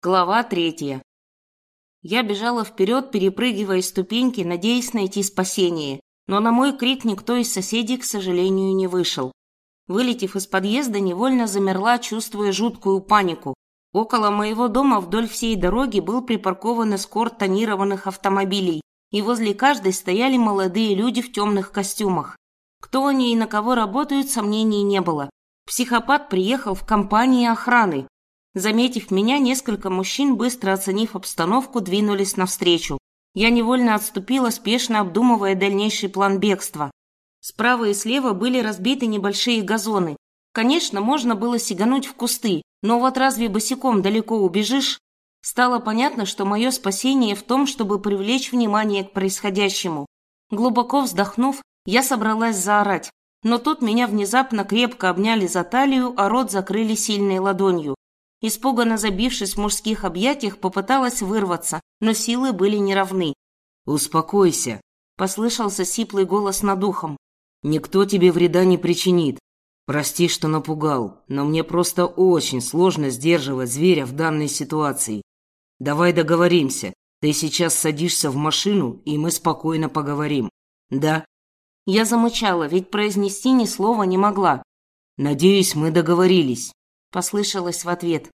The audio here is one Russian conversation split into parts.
Глава третья. Я бежала вперед, перепрыгивая ступеньки, надеясь найти спасение, но на мой крик никто из соседей, к сожалению, не вышел. Вылетев из подъезда, невольно замерла, чувствуя жуткую панику. Около моего дома вдоль всей дороги был припаркован эскорт тонированных автомобилей, и возле каждой стояли молодые люди в темных костюмах. Кто они и на кого работают, сомнений не было. Психопат приехал в компании охраны, Заметив меня, несколько мужчин, быстро оценив обстановку, двинулись навстречу. Я невольно отступила, спешно обдумывая дальнейший план бегства. Справа и слева были разбиты небольшие газоны. Конечно, можно было сигануть в кусты, но вот разве босиком далеко убежишь? Стало понятно, что мое спасение в том, чтобы привлечь внимание к происходящему. Глубоко вздохнув, я собралась заорать, но тут меня внезапно крепко обняли за талию, а рот закрыли сильной ладонью. Испуганно забившись в мужских объятиях, попыталась вырваться, но силы были неравны. «Успокойся», – послышался сиплый голос над ухом. «Никто тебе вреда не причинит. Прости, что напугал, но мне просто очень сложно сдерживать зверя в данной ситуации. Давай договоримся. Ты сейчас садишься в машину, и мы спокойно поговорим. Да?» Я замычала, ведь произнести ни слова не могла. «Надеюсь, мы договорились» послышалось в ответ.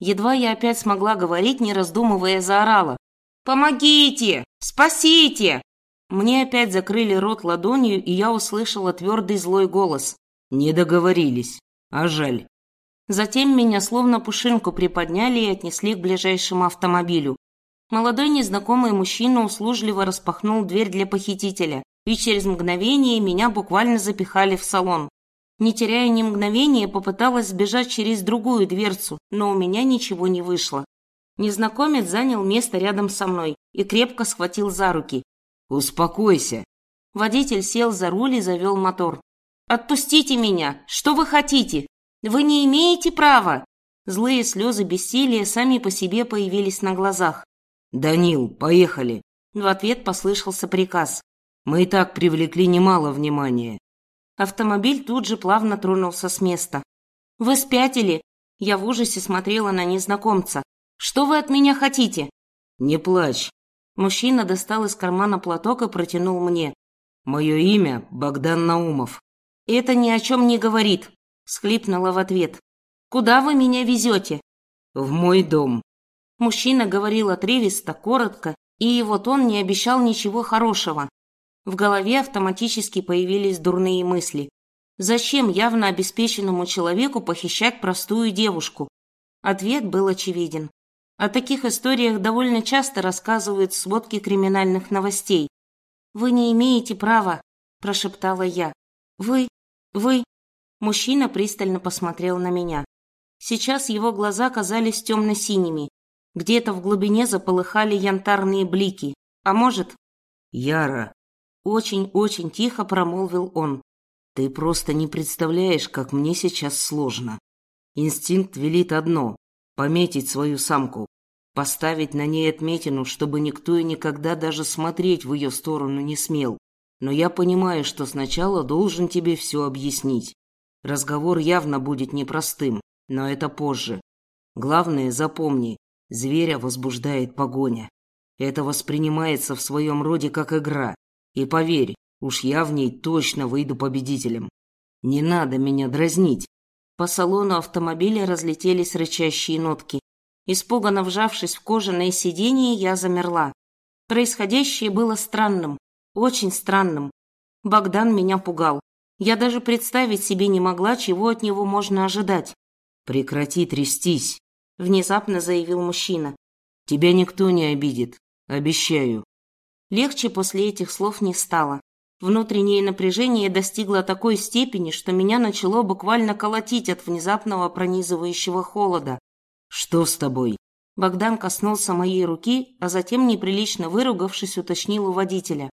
Едва я опять смогла говорить, не раздумывая, заорала. «Помогите! Спасите!» Мне опять закрыли рот ладонью, и я услышала твердый злой голос. «Не договорились. А жаль». Затем меня словно пушинку приподняли и отнесли к ближайшему автомобилю. Молодой незнакомый мужчина услужливо распахнул дверь для похитителя, и через мгновение меня буквально запихали в салон. Не теряя ни мгновения, попыталась сбежать через другую дверцу, но у меня ничего не вышло. Незнакомец занял место рядом со мной и крепко схватил за руки. «Успокойся!» Водитель сел за руль и завел мотор. «Отпустите меня! Что вы хотите? Вы не имеете права!» Злые слезы бессилия сами по себе появились на глазах. «Данил, поехали!» В ответ послышался приказ. «Мы и так привлекли немало внимания. Автомобиль тут же плавно тронулся с места. «Вы спятили?» Я в ужасе смотрела на незнакомца. «Что вы от меня хотите?» «Не плачь». Мужчина достал из кармана платок и протянул мне. «Мое имя Богдан Наумов». «Это ни о чем не говорит», – схлипнула в ответ. «Куда вы меня везете?» «В мой дом». Мужчина говорил отрывисто, коротко, и его тон не обещал ничего хорошего. В голове автоматически появились дурные мысли. Зачем явно обеспеченному человеку похищать простую девушку? Ответ был очевиден. О таких историях довольно часто рассказывают сводки криминальных новостей. «Вы не имеете права», – прошептала я. «Вы... вы...» Мужчина пристально посмотрел на меня. Сейчас его глаза казались темно-синими. Где-то в глубине заполыхали янтарные блики. А может... «Яра», очень-очень тихо промолвил он. Ты просто не представляешь, как мне сейчас сложно. Инстинкт велит одно – пометить свою самку, поставить на ней отметину, чтобы никто и никогда даже смотреть в ее сторону не смел. Но я понимаю, что сначала должен тебе все объяснить. Разговор явно будет непростым, но это позже. Главное, запомни, зверя возбуждает погоня. Это воспринимается в своем роде как игра, и поверь, уж я в ней точно выйду победителем. Не надо меня дразнить. По салону автомобиля разлетелись рычащие нотки. Испуганно вжавшись в кожаное сиденье, я замерла. Происходящее было странным, очень странным. Богдан меня пугал. Я даже представить себе не могла, чего от него можно ожидать. «Прекрати трястись», — внезапно заявил мужчина. «Тебя никто не обидит, обещаю». Легче после этих слов не стало. Внутреннее напряжение достигло такой степени, что меня начало буквально колотить от внезапного пронизывающего холода. «Что с тобой?» Богдан коснулся моей руки, а затем, неприлично выругавшись, уточнил у водителя.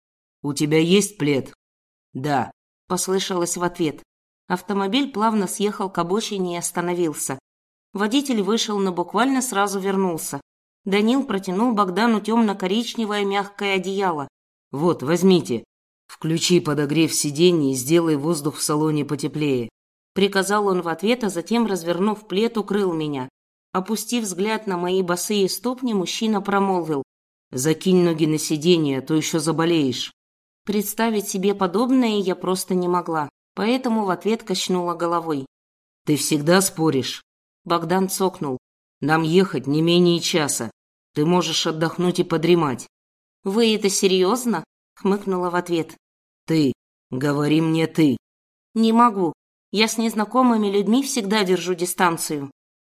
«У тебя есть плед?» «Да», – послышалось в ответ. Автомобиль плавно съехал к обочине и остановился. Водитель вышел, но буквально сразу вернулся. Данил протянул Богдану темно-коричневое мягкое одеяло. «Вот, возьмите. Включи подогрев сидений и сделай воздух в салоне потеплее». Приказал он в ответ, а затем, развернув плед, укрыл меня. Опустив взгляд на мои босые ступни, мужчина промолвил. «Закинь ноги на сиденье, а то еще заболеешь». Представить себе подобное я просто не могла, поэтому в ответ качнула головой. «Ты всегда споришь?» Богдан цокнул. «Нам ехать не менее часа. Ты можешь отдохнуть и подремать». «Вы это серьезно?» хмыкнула в ответ. «Ты. Говори мне ты». «Не могу. Я с незнакомыми людьми всегда держу дистанцию».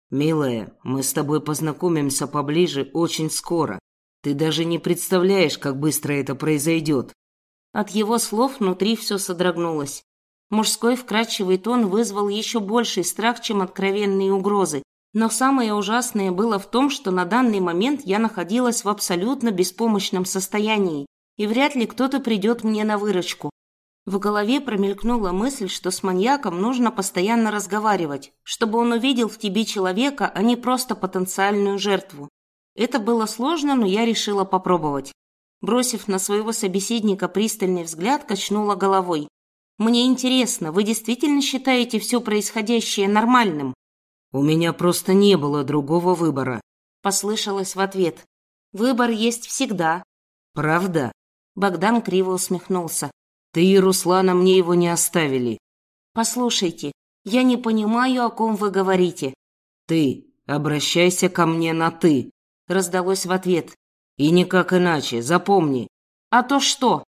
«Милая, мы с тобой познакомимся поближе очень скоро. Ты даже не представляешь, как быстро это произойдет». От его слов внутри все содрогнулось. Мужской вкрадчивый тон вызвал еще больший страх, чем откровенные угрозы. Но самое ужасное было в том, что на данный момент я находилась в абсолютно беспомощном состоянии и вряд ли кто-то придет мне на выручку. В голове промелькнула мысль, что с маньяком нужно постоянно разговаривать, чтобы он увидел в тебе человека, а не просто потенциальную жертву. Это было сложно, но я решила попробовать. Бросив на своего собеседника пристальный взгляд, качнула головой. «Мне интересно, вы действительно считаете все происходящее нормальным?» «У меня просто не было другого выбора», – послышалось в ответ. «Выбор есть всегда». «Правда?» Богдан криво усмехнулся. «Ты и Руслана мне его не оставили». «Послушайте, я не понимаю, о ком вы говорите». «Ты, обращайся ко мне на «ты», — раздалось в ответ. «И никак иначе, запомни». «А то что?»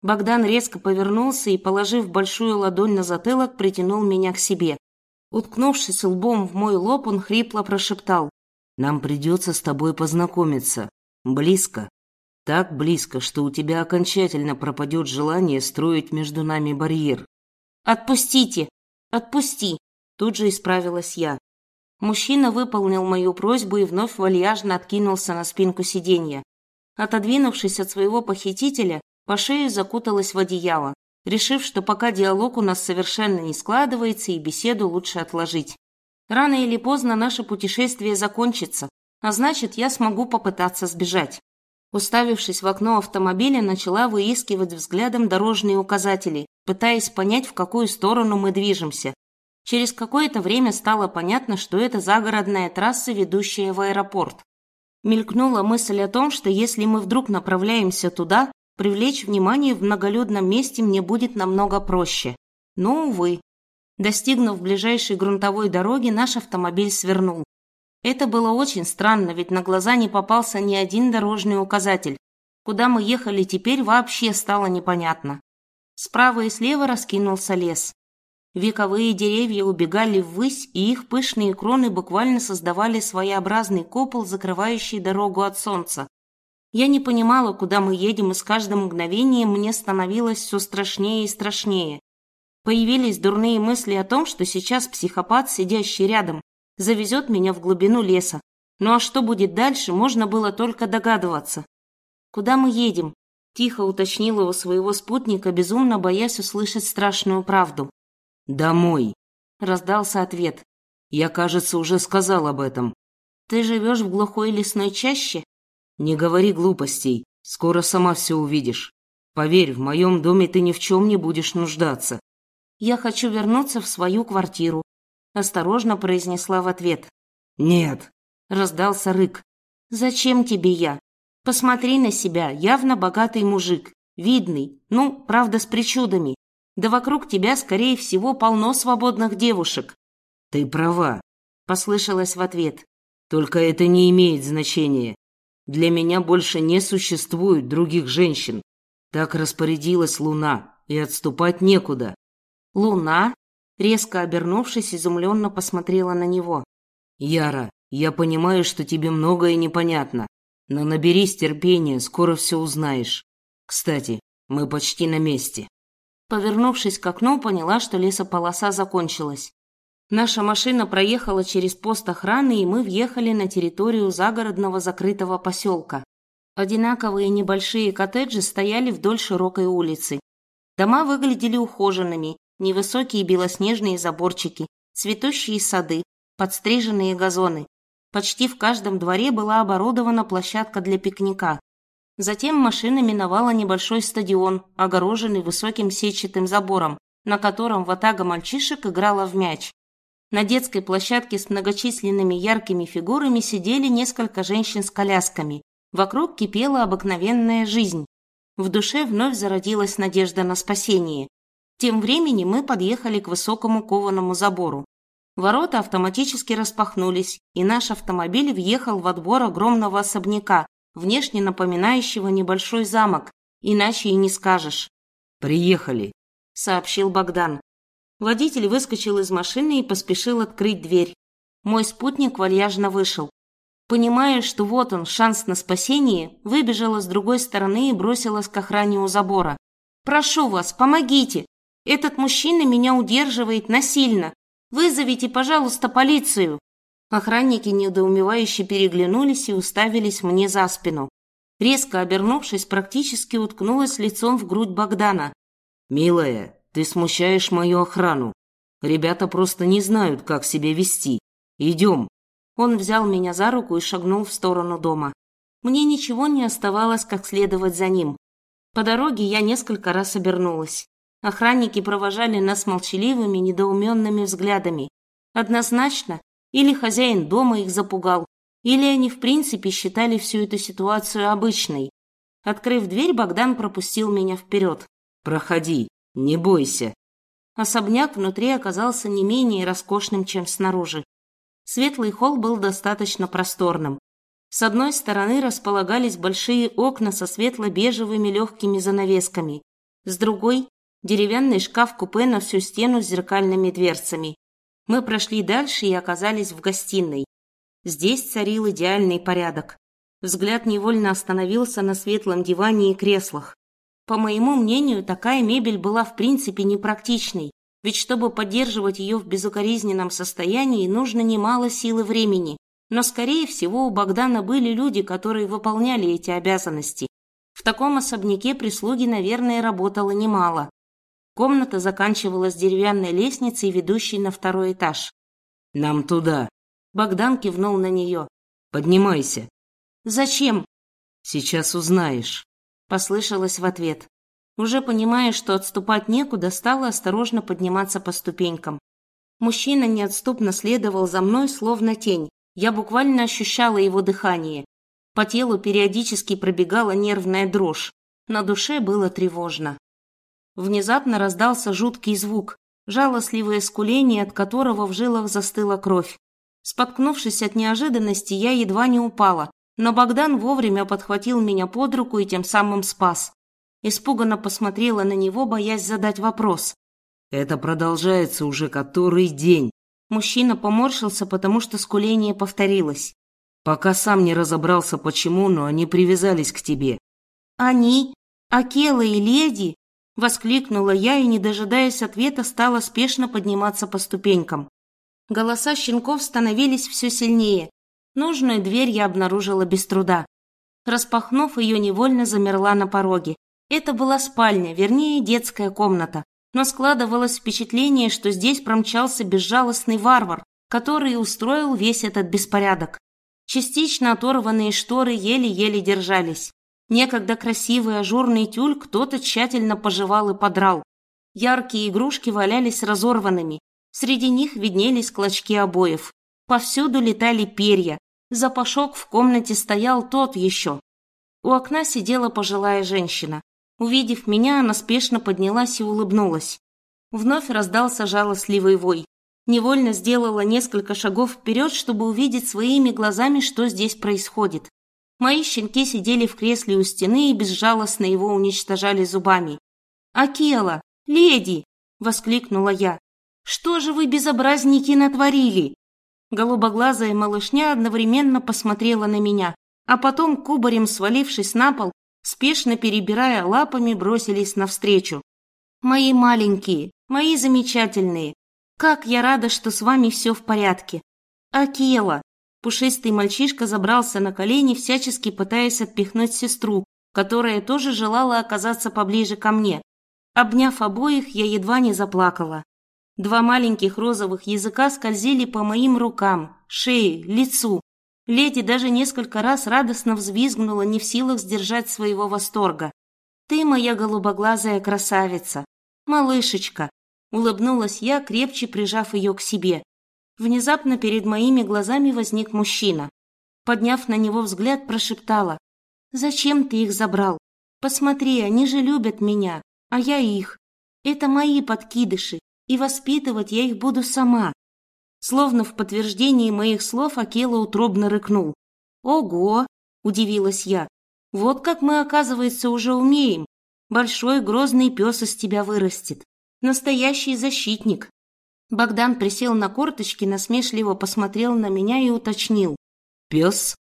Богдан резко повернулся и, положив большую ладонь на затылок, притянул меня к себе. Уткнувшись лбом в мой лоб, он хрипло прошептал. «Нам придется с тобой познакомиться. Близко. Так близко, что у тебя окончательно пропадет желание строить между нами барьер. «Отпустите! Отпусти!» Тут же исправилась я. Мужчина выполнил мою просьбу и вновь вальяжно откинулся на спинку сиденья. Отодвинувшись от своего похитителя, по шее закуталась в одеяло, решив, что пока диалог у нас совершенно не складывается и беседу лучше отложить. Рано или поздно наше путешествие закончится, а значит, я смогу попытаться сбежать. Уставившись в окно автомобиля, начала выискивать взглядом дорожные указатели, пытаясь понять, в какую сторону мы движемся. Через какое-то время стало понятно, что это загородная трасса, ведущая в аэропорт. Мелькнула мысль о том, что если мы вдруг направляемся туда, привлечь внимание в многолюдном месте мне будет намного проще. Но, увы. Достигнув ближайшей грунтовой дороги, наш автомобиль свернул. Это было очень странно, ведь на глаза не попался ни один дорожный указатель. Куда мы ехали теперь, вообще стало непонятно. Справа и слева раскинулся лес. Вековые деревья убегали ввысь, и их пышные кроны буквально создавали своеобразный купол, закрывающий дорогу от солнца. Я не понимала, куда мы едем, и с каждым мгновением мне становилось все страшнее и страшнее. Появились дурные мысли о том, что сейчас психопат, сидящий рядом, завезет меня в глубину леса. Ну а что будет дальше, можно было только догадываться. «Куда мы едем?» – тихо уточнила у своего спутника, безумно боясь услышать страшную правду. «Домой», – раздался ответ. «Я, кажется, уже сказал об этом». «Ты живешь в глухой лесной чаще?» «Не говори глупостей, скоро сама все увидишь. Поверь, в моем доме ты ни в чем не будешь нуждаться». «Я хочу вернуться в свою квартиру», осторожно произнесла в ответ. «Нет», – раздался рык. «Зачем тебе я? Посмотри на себя, явно богатый мужик, видный, ну, правда, с причудами. Да вокруг тебя, скорее всего, полно свободных девушек». «Ты права», – послышалось в ответ. «Только это не имеет значения. Для меня больше не существует других женщин. Так распорядилась Луна, и отступать некуда». «Луна?» Резко обернувшись, изумленно посмотрела на него. «Яра, я понимаю, что тебе многое непонятно, но наберись терпения, скоро все узнаешь. Кстати, мы почти на месте». Повернувшись к окну, поняла, что лесополоса закончилась. Наша машина проехала через пост охраны, и мы въехали на территорию загородного закрытого поселка. Одинаковые небольшие коттеджи стояли вдоль широкой улицы. Дома выглядели ухоженными, невысокие белоснежные заборчики, цветущие сады, подстриженные газоны. Почти в каждом дворе была оборудована площадка для пикника. Затем машина миновала небольшой стадион, огороженный высоким сетчатым забором, на котором ватага мальчишек играла в мяч. На детской площадке с многочисленными яркими фигурами сидели несколько женщин с колясками. Вокруг кипела обыкновенная жизнь. В душе вновь зародилась надежда на спасение. Тем временем мы подъехали к высокому кованому забору. Ворота автоматически распахнулись, и наш автомобиль въехал в отбор огромного особняка, внешне напоминающего небольшой замок, иначе и не скажешь. «Приехали», — сообщил Богдан. Водитель выскочил из машины и поспешил открыть дверь. Мой спутник вальяжно вышел. Понимая, что вот он, шанс на спасение, выбежала с другой стороны и бросилась к охране у забора. «Прошу вас, помогите! Этот мужчина меня удерживает насильно! Вызовите, пожалуйста, полицию!» Охранники недоумевающе переглянулись и уставились мне за спину. Резко обернувшись, практически уткнулась лицом в грудь Богдана. «Милая, ты смущаешь мою охрану. Ребята просто не знают, как себя вести. Идем». Он взял меня за руку и шагнул в сторону дома. Мне ничего не оставалось, как следовать за ним. По дороге я несколько раз обернулась. Охранники провожали нас молчаливыми, недоуменными взглядами. Однозначно, или хозяин дома их запугал, или они в принципе считали всю эту ситуацию обычной. Открыв дверь, Богдан пропустил меня вперед. «Проходи, не бойся». Особняк внутри оказался не менее роскошным, чем снаружи. Светлый холл был достаточно просторным. С одной стороны располагались большие окна со светло-бежевыми легкими занавесками, с другой – деревянный шкаф-купе на всю стену с зеркальными дверцами. Мы прошли дальше и оказались в гостиной. Здесь царил идеальный порядок. Взгляд невольно остановился на светлом диване и креслах. По моему мнению, такая мебель была в принципе непрактичной, ведь чтобы поддерживать ее в безукоризненном состоянии, нужно немало сил и времени. Но, скорее всего, у Богдана были люди, которые выполняли эти обязанности. В таком особняке прислуги, наверное, работало немало. Комната заканчивалась деревянной лестницей, ведущей на второй этаж. «Нам туда», Богдан кивнул на нее. «Поднимайся». «Зачем?» «Сейчас узнаешь», — послышалось в ответ. Уже понимая, что отступать некуда, стала осторожно подниматься по ступенькам. Мужчина неотступно следовал за мной, словно тень. Я буквально ощущала его дыхание. По телу периодически пробегала нервная дрожь. На душе было тревожно. Внезапно раздался жуткий звук, жалостливое скуление, от которого в жилах застыла кровь. Споткнувшись от неожиданности, я едва не упала, но Богдан вовремя подхватил меня под руку и тем самым спас. Испуганно посмотрела на него, боясь задать вопрос. «Это продолжается уже который день». Мужчина поморщился, потому что скуление повторилось. «Пока сам не разобрался, почему, но они привязались к тебе». «Они? Акела и леди?» Воскликнула я и, не дожидаясь ответа, стала спешно подниматься по ступенькам. Голоса щенков становились все сильнее. Нужную дверь я обнаружила без труда. Распахнув ее, невольно замерла на пороге. Это была спальня, вернее, детская комната. Но складывалось впечатление, что здесь промчался безжалостный варвар, который устроил весь этот беспорядок. Частично оторванные шторы еле-еле держались. Некогда красивый ажурный тюль кто-то тщательно пожевал и подрал. Яркие игрушки валялись разорванными, Среди них виднелись клочки обоев. Повсюду летали перья. Запашок в комнате стоял тот еще. У окна сидела пожилая женщина. Увидев меня, она спешно поднялась и улыбнулась. Вновь раздался жалостливый вой. Невольно сделала несколько шагов вперед, чтобы увидеть своими глазами, что здесь происходит. Мои щенки сидели в кресле у стены и безжалостно его уничтожали зубами. «Акела! Леди!» — воскликнула я. Что же вы, безобразники, натворили?» Голубоглазая малышня одновременно посмотрела на меня, а потом, кубарем свалившись на пол, спешно перебирая лапами, бросились навстречу. «Мои маленькие, мои замечательные, как я рада, что с вами все в порядке!» «Акела!» Пушистый мальчишка забрался на колени, всячески пытаясь отпихнуть сестру, которая тоже желала оказаться поближе ко мне. Обняв обоих, я едва не заплакала. Два маленьких розовых языка скользили по моим рукам, шее, лицу. Леди даже несколько раз радостно взвизгнула, не в силах сдержать своего восторга. «Ты моя голубоглазая красавица! Малышечка!» Улыбнулась я, крепче прижав ее к себе. Внезапно перед моими глазами возник мужчина. Подняв на него взгляд, прошептала. «Зачем ты их забрал? Посмотри, они же любят меня, а я их. Это мои подкидыши, и воспитывать я их буду сама». Словно в подтверждении моих слов Акела утробно рыкнул. «Ого!» – удивилась я. «Вот как мы, оказывается, уже умеем. Большой грозный пес из тебя вырастет. Настоящий защитник». Богдан присел на корточки, насмешливо посмотрел на меня и уточнил. «Пес?»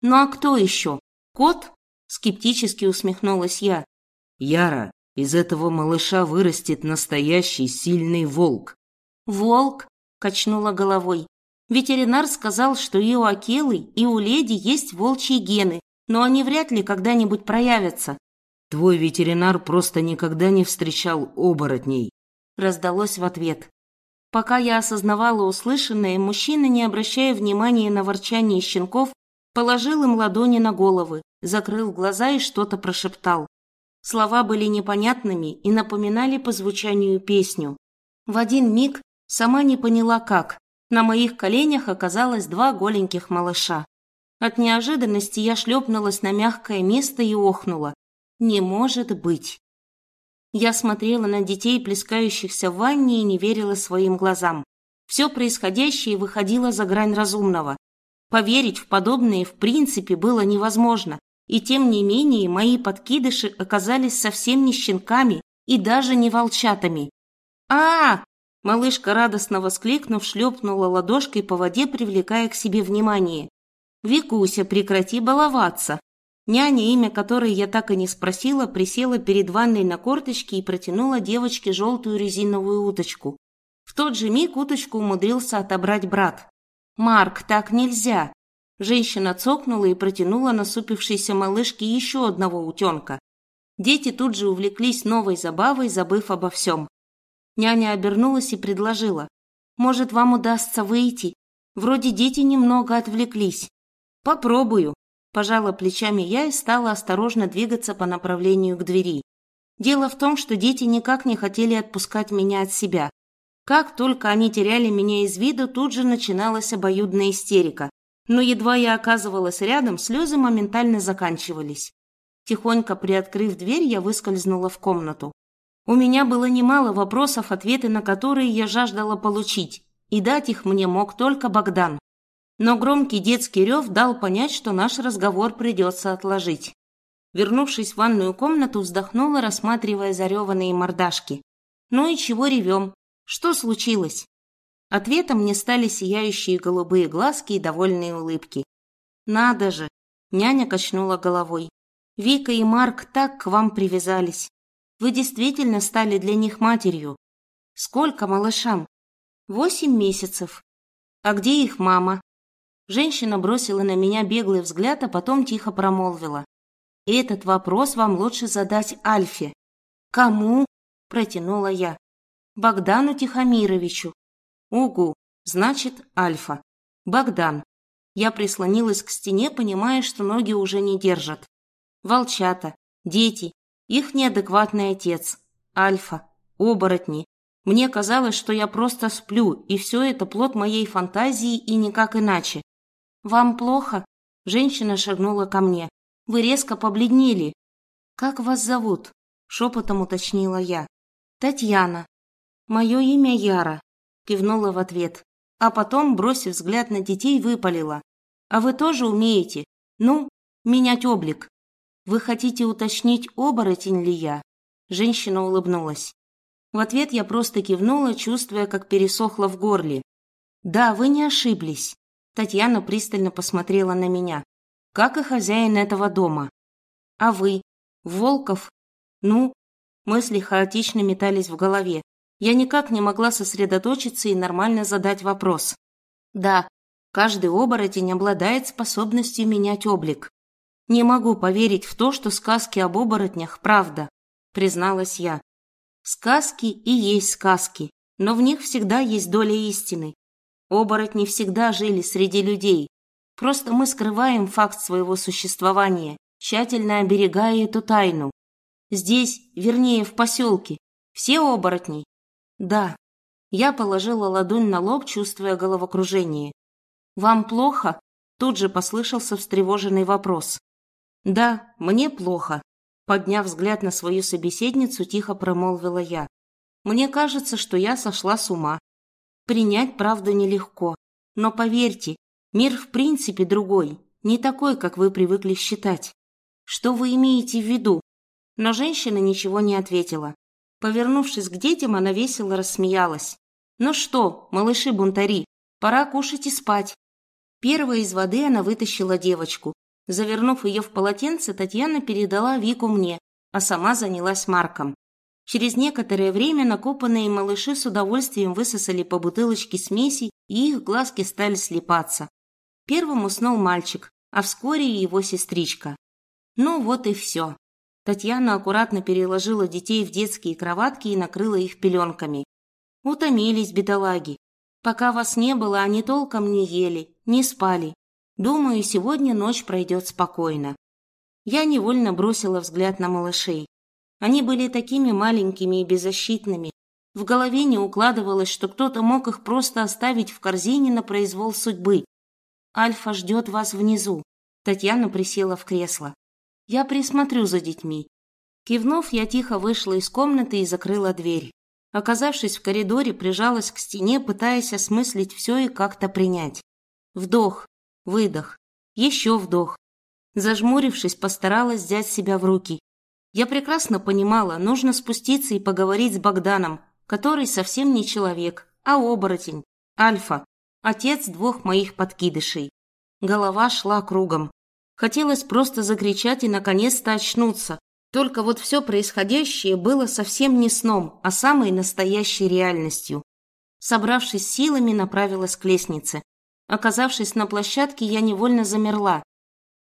«Ну а кто еще? Кот?» – скептически усмехнулась я. «Яра, из этого малыша вырастет настоящий сильный волк». «Волк?» – качнула головой. Ветеринар сказал, что и у Акелы, и у леди есть волчьи гены, но они вряд ли когда-нибудь проявятся. Твой ветеринар просто никогда не встречал оборотней. Раздалось в ответ. Пока я осознавала услышанное, мужчина, не обращая внимания на ворчание щенков, положил им ладони на головы, закрыл глаза и что-то прошептал. Слова были непонятными и напоминали по звучанию песню. В один миг, сама не поняла как, на моих коленях оказалось два голеньких малыша. От неожиданности я шлепнулась на мягкое место и охнула. Не может быть. Я смотрела на детей, плескающихся в ванне, и не верила своим глазам. Все происходящее выходило за грань разумного. Поверить в подобное в принципе было невозможно, и тем не менее мои подкидыши оказались совсем не щенками и даже не волчатами. а, Малышка, радостно воскликнув, шлепнула ладошкой по воде, привлекая к себе внимание. «Викуся, прекрати баловаться!» Няня, имя которой я так и не спросила, присела перед ванной на корточки и протянула девочке желтую резиновую уточку. В тот же миг уточку умудрился отобрать брат. «Марк, так нельзя!» Женщина цокнула и протянула насупившейся малышке еще одного утенка. Дети тут же увлеклись новой забавой, забыв обо всем. Няня обернулась и предложила. «Может, вам удастся выйти? Вроде дети немного отвлеклись». «Попробую», Пожала плечами я и стала осторожно двигаться по направлению к двери. Дело в том, что дети никак не хотели отпускать меня от себя. Как только они теряли меня из виду, тут же начиналась обоюдная истерика. Но едва я оказывалась рядом, слезы моментально заканчивались. Тихонько приоткрыв дверь, я выскользнула в комнату. У меня было немало вопросов, ответы на которые я жаждала получить, и дать их мне мог только Богдан. Но громкий детский рев дал понять, что наш разговор придется отложить. Вернувшись в ванную комнату, вздохнула, рассматривая зареванные мордашки. «Ну и чего ревем? Что случилось?» Ответом мне стали сияющие голубые глазки и довольные улыбки. «Надо же!» – няня качнула головой. «Вика и Марк так к вам привязались. Вы действительно стали для них матерью. Сколько малышам? Восемь месяцев. А где их мама?» Женщина бросила на меня беглый взгляд, а потом тихо промолвила. «Этот вопрос вам лучше задать Альфе». «Кому?» – протянула я. «Богдану Тихомировичу». «Угу, значит, Альфа. Богдан». Я прислонилась к стене, понимая, что ноги уже не держат. Волчата, дети, их неадекватный отец, Альфа, оборотни. Мне казалось, что я просто сплю, и все это плод моей фантазии и никак иначе. «Вам плохо?» Женщина шагнула ко мне. «Вы резко побледнели». «Как вас зовут?» Шепотом уточнила я. «Татьяна». «Мое имя Яра», кивнула в ответ. А потом, бросив взгляд на детей, выпалила. «А вы тоже умеете? Ну, менять облик. Вы хотите уточнить, оборотень ли я?» Женщина улыбнулась. В ответ я просто кивнула, чувствуя, как пересохло в горле. «Да, вы не ошиблись. Татьяна пристально посмотрела на меня. Как и хозяин этого дома. А вы? Волков? Ну? Мысли хаотично метались в голове. Я никак не могла сосредоточиться и нормально задать вопрос. Да, каждый оборотень обладает способностью менять облик. Не могу поверить в то, что сказки об оборотнях – правда, призналась я. Сказки и есть сказки, но в них всегда есть доля истины. Оборотни всегда жили среди людей. Просто мы скрываем факт своего существования, тщательно оберегая эту тайну. Здесь, вернее, в поселке, все оборотни? Да. Я положила ладонь на лоб, чувствуя головокружение. «Вам плохо?» Тут же послышался встревоженный вопрос. «Да, мне плохо», — подняв взгляд на свою собеседницу, тихо промолвила я. «Мне кажется, что я сошла с ума. Принять правду нелегко, но поверьте, мир в принципе другой, не такой, как вы привыкли считать. Что вы имеете в виду?» Но женщина ничего не ответила. Повернувшись к детям, она весело рассмеялась. «Ну что, малыши-бунтари, пора кушать и спать. Первой из воды она вытащила девочку. Завернув ее в полотенце, Татьяна передала Вику мне, а сама занялась Марком. Через некоторое время накопанные малыши с удовольствием высосали по бутылочке смеси, и их глазки стали слепаться. Первым уснул мальчик, а вскоре и его сестричка. Ну вот и все. Татьяна аккуратно переложила детей в детские кроватки и накрыла их пеленками. Утомились бедолаги. Пока вас не было, они толком не ели, не спали. Думаю, сегодня ночь пройдет спокойно. Я невольно бросила взгляд на малышей. Они были такими маленькими и беззащитными. В голове не укладывалось, что кто-то мог их просто оставить в корзине на произвол судьбы. Альфа ждет вас внизу. Татьяна присела в кресло. Я присмотрю за детьми. Кивнув, я тихо вышла из комнаты и закрыла дверь. Оказавшись в коридоре, прижалась к стене, пытаясь осмыслить все и как-то принять. Вдох, выдох, еще вдох. Зажмурившись, постаралась взять себя в руки. Я прекрасно понимала, нужно спуститься и поговорить с Богданом, который совсем не человек, а оборотень, альфа, отец двух моих подкидышей. Голова шла кругом. Хотелось просто закричать и наконец-то очнуться, только вот все происходящее было совсем не сном, а самой настоящей реальностью. Собравшись силами, направилась к лестнице. Оказавшись на площадке, я невольно замерла.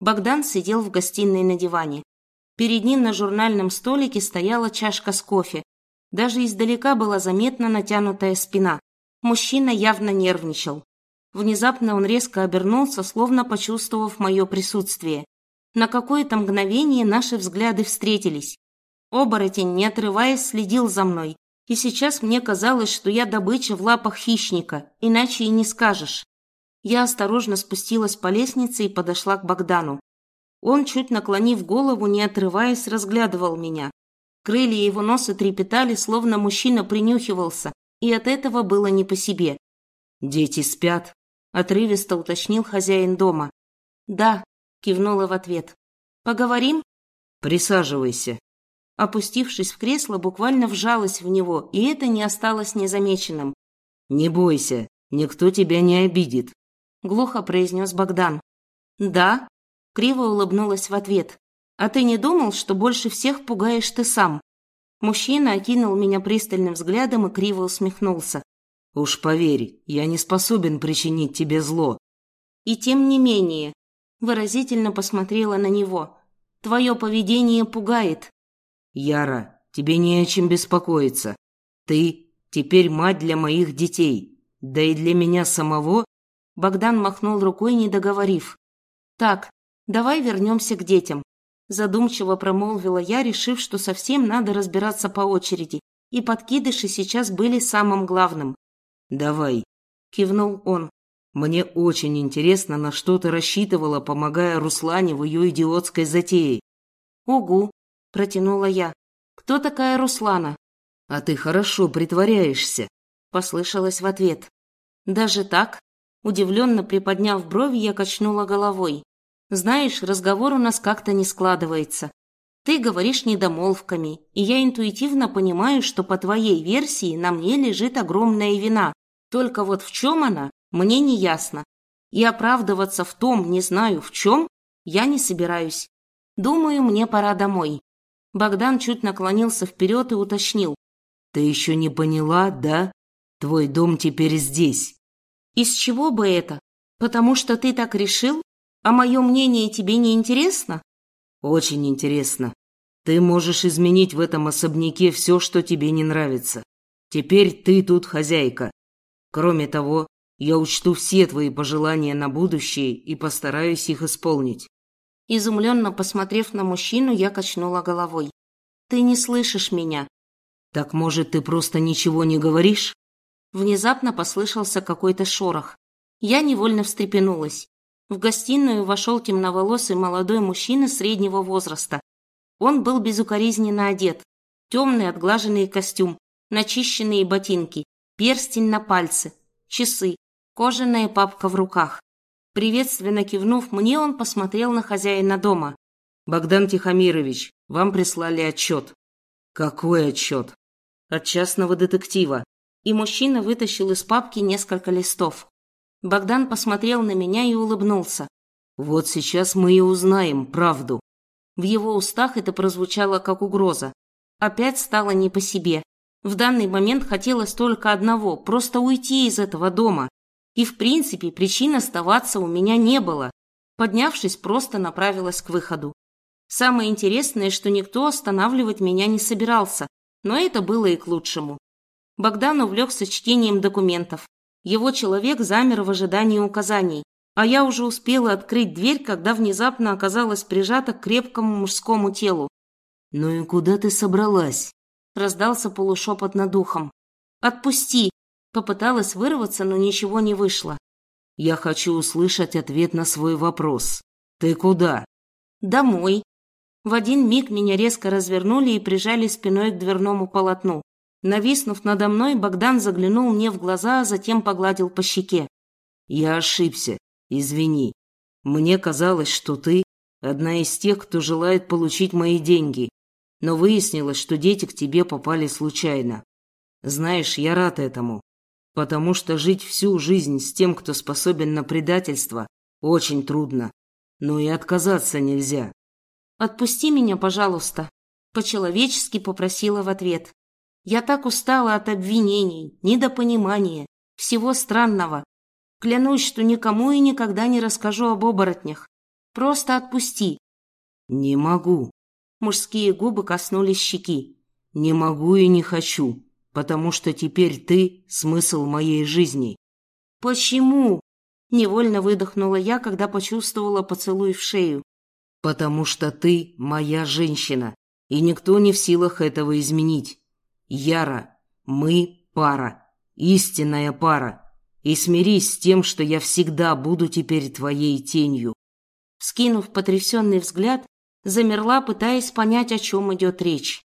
Богдан сидел в гостиной на диване. Перед ним на журнальном столике стояла чашка с кофе. Даже издалека была заметна натянутая спина. Мужчина явно нервничал. Внезапно он резко обернулся, словно почувствовав мое присутствие. На какое-то мгновение наши взгляды встретились. Оборотень, не отрываясь, следил за мной, и сейчас мне казалось, что я добыча в лапах хищника, иначе и не скажешь. Я осторожно спустилась по лестнице и подошла к Богдану. Он, чуть наклонив голову, не отрываясь, разглядывал меня. Крылья его носа трепетали, словно мужчина принюхивался, и от этого было не по себе. «Дети спят», – отрывисто уточнил хозяин дома. «Да», кивнула в ответ. Поговорим? Присаживайся. Опустившись в кресло, буквально вжалась в него, и это не осталось незамеченным. Не бойся, никто тебя не обидит, глухо произнес Богдан. Да, криво улыбнулась в ответ. А ты не думал, что больше всех пугаешь ты сам? Мужчина окинул меня пристальным взглядом и криво усмехнулся. Уж поверь, я не способен причинить тебе зло. И тем не менее, выразительно посмотрела на него. «Твое поведение пугает». «Яра, тебе не о чем беспокоиться. Ты теперь мать для моих детей, да и для меня самого». Богдан махнул рукой, не договорив. «Так, давай вернемся к детям», задумчиво промолвила я, решив, что совсем надо разбираться по очереди, и подкидыши сейчас были самым главным. «Давай», кивнул он. Мне очень интересно, на что ты рассчитывала, помогая Руслане в ее идиотской затее. Угу, протянула я. Кто такая Руслана? А ты хорошо притворяешься, послышалось в ответ. Даже так? Удивленно приподняв брови, я качнула головой. Знаешь, разговор у нас как-то не складывается. Ты говоришь недомолвками, и я интуитивно понимаю, что по твоей версии на мне лежит огромная вина. Только вот в чем она, мне не ясно. И оправдываться в том, не знаю в чем, я не собираюсь. Думаю, мне пора домой. Богдан чуть наклонился вперед и уточнил. Ты еще не поняла, да? Твой дом теперь здесь. Из чего бы это? Потому что ты так решил? А мое мнение тебе не интересно? Очень интересно. Ты можешь изменить в этом особняке все, что тебе не нравится. Теперь ты тут хозяйка. Кроме того, я учту все твои пожелания на будущее и постараюсь их исполнить. Изумленно посмотрев на мужчину, я качнула головой. Ты не слышишь меня. Так может, ты просто ничего не говоришь? Внезапно послышался какой-то шорох. Я невольно встрепенулась. В гостиную вошел темноволосый молодой мужчина среднего возраста. Он был безукоризненно одет. Темный отглаженный костюм, начищенные ботинки, перстень на пальце, часы, кожаная папка в руках. Приветственно кивнув мне, он посмотрел на хозяина дома. «Богдан Тихомирович, вам прислали отчет». «Какой отчет?» «От частного детектива». И мужчина вытащил из папки несколько листов. Богдан посмотрел на меня и улыбнулся. «Вот сейчас мы и узнаем правду». В его устах это прозвучало как угроза. Опять стало не по себе. В данный момент хотелось только одного – просто уйти из этого дома. И, в принципе, причин оставаться у меня не было. Поднявшись, просто направилась к выходу. Самое интересное, что никто останавливать меня не собирался, но это было и к лучшему. Богдан увлекся чтением документов, его человек замер в ожидании указаний, а я уже успела открыть дверь, когда внезапно оказалась прижата к крепкому мужскому телу. «Ну и куда ты собралась?» – раздался полушепот над ухом. «Отпусти!» – попыталась вырваться, но ничего не вышло. «Я хочу услышать ответ на свой вопрос. Ты куда?» «Домой». В один миг меня резко развернули и прижали спиной к дверному полотну. Нависнув надо мной, Богдан заглянул мне в глаза, а затем погладил по щеке. «Я ошибся. Извини. Мне казалось, что ты одна из тех, кто желает получить мои деньги. Но выяснилось, что дети к тебе попали случайно. Знаешь, я рад этому. Потому что жить всю жизнь с тем, кто способен на предательство, очень трудно. Но и отказаться нельзя». «Отпусти меня, пожалуйста», – по-человечески попросила в ответ. Я так устала от обвинений, недопонимания, всего странного. Клянусь, что никому и никогда не расскажу об оборотнях. Просто отпусти. Не могу. Мужские губы коснулись щеки. Не могу и не хочу, потому что теперь ты – смысл моей жизни. Почему? Невольно выдохнула я, когда почувствовала поцелуй в шею. Потому что ты моя женщина, и никто не в силах этого изменить. Яра, мы пара, истинная пара. И смирись с тем, что я всегда буду теперь твоей тенью. Скинув потрясенный взгляд, замерла, пытаясь понять, о чем идет речь.